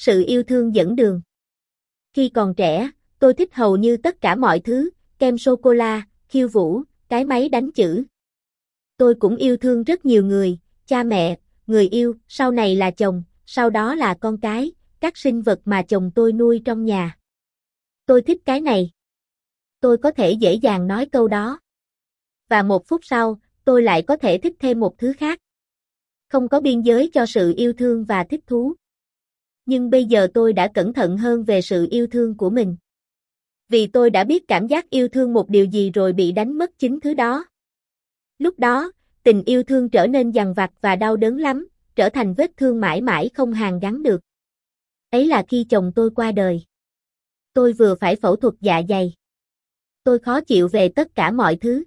Sự yêu thương dẫn đường. Khi còn trẻ, tôi thích hầu như tất cả mọi thứ, kem sô-cô-la, khiêu vũ, cái máy đánh chữ. Tôi cũng yêu thương rất nhiều người, cha mẹ, người yêu, sau này là chồng, sau đó là con cái, các sinh vật mà chồng tôi nuôi trong nhà. Tôi thích cái này. Tôi có thể dễ dàng nói câu đó. Và một phút sau, tôi lại có thể thích thêm một thứ khác. Không có biên giới cho sự yêu thương và thích thú. Nhưng bây giờ tôi đã cẩn thận hơn về sự yêu thương của mình. Vì tôi đã biết cảm giác yêu thương một điều gì rồi bị đánh mất chính thứ đó. Lúc đó, tình yêu thương trở nên dằn vặt và đau đớn lắm, trở thành vết thương mãi mãi không hàn gắn được. Ấy là khi chồng tôi qua đời. Tôi vừa phải phẫu thuật dạ dày. Tôi khó chịu về tất cả mọi thứ.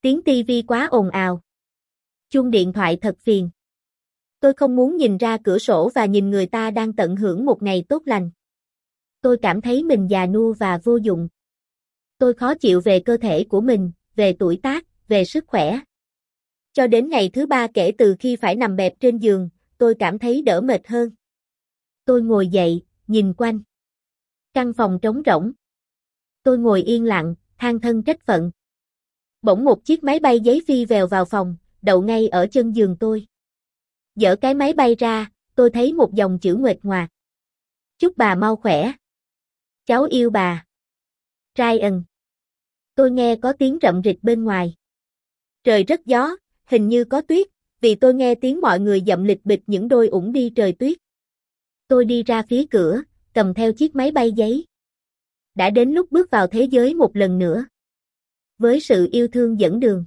Tiếng tivi quá ồn ào. Chuông điện thoại thật phiền. Tôi không muốn nhìn ra cửa sổ và nhìn người ta đang tận hưởng một ngày tốt lành. Tôi cảm thấy mình già nua và vô dụng. Tôi khó chịu về cơ thể của mình, về tuổi tác, về sức khỏe. Cho đến ngày thứ ba kể từ khi phải nằm bẹp trên giường, tôi cảm thấy đỡ mệt hơn. Tôi ngồi dậy, nhìn quanh. Căn phòng trống rỗng. Tôi ngồi yên lặng, than thân trách phận. Bỗng một chiếc máy bay giấy phi vèo vào phòng, đậu ngay ở chân giường tôi. Dở cái máy bay ra, tôi thấy một dòng chữ nguệt ngoạc. Chúc bà mau khỏe. Cháu yêu bà. Ryan. Tôi nghe có tiếng rậm rịch bên ngoài. Trời rất gió, hình như có tuyết, vì tôi nghe tiếng mọi người dậm lịch bịch những đôi ủng đi trời tuyết. Tôi đi ra phía cửa, cầm theo chiếc máy bay giấy. Đã đến lúc bước vào thế giới một lần nữa. Với sự yêu thương dẫn đường.